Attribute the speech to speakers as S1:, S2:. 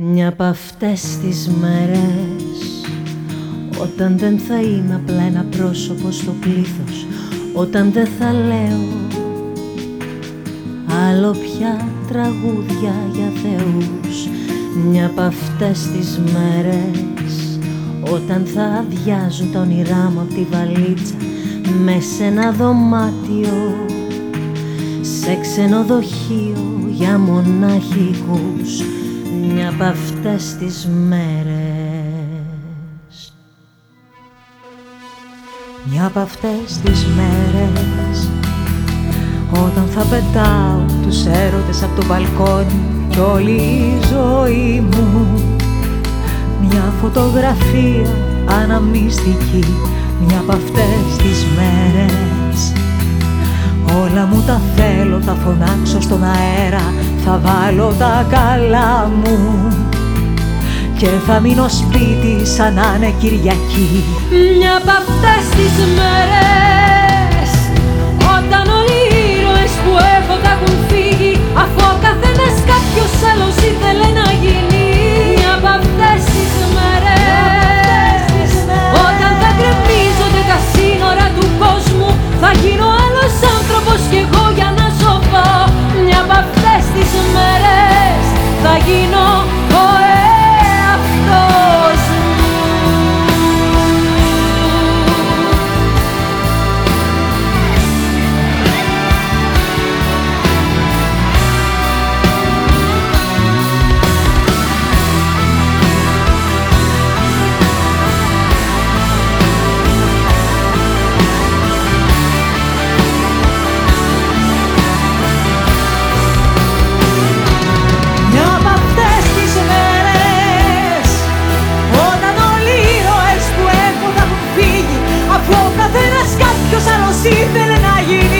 S1: Μια από αυτές τις μέρες Όταν δεν θα είμαι απλά ένα πρόσωπο στο πλήθος Όταν δεν θα λέω Άλλο πια τραγούδια για θεούς. Μια από αυτές τις μέρες Όταν θα αδειάζουν τα όνειρά μου από τη βαλίτσα Μες σε ένα δωμάτιο Σε ξενοδοχείο για μοναχικούς μια από αυτές τις μέρες. Μια από αυτές τις μέρες Όταν θα πετάω τους έρωτες από το μπαλκόνι Κι όλη η ζωή μου. Μια φωτογραφία αναμνηστική Μια από αυτές τις μέρες Όλα μου τα θέλω, θα φωνάξω στον αέρα Θα βάλω τα καλά μου. Και θα μείνω σπίτι σαν να είναι Κυριακή.
S2: Μια από αυτές τις μέρες καθένας κάποιος άλλος ήθελε να γίνει.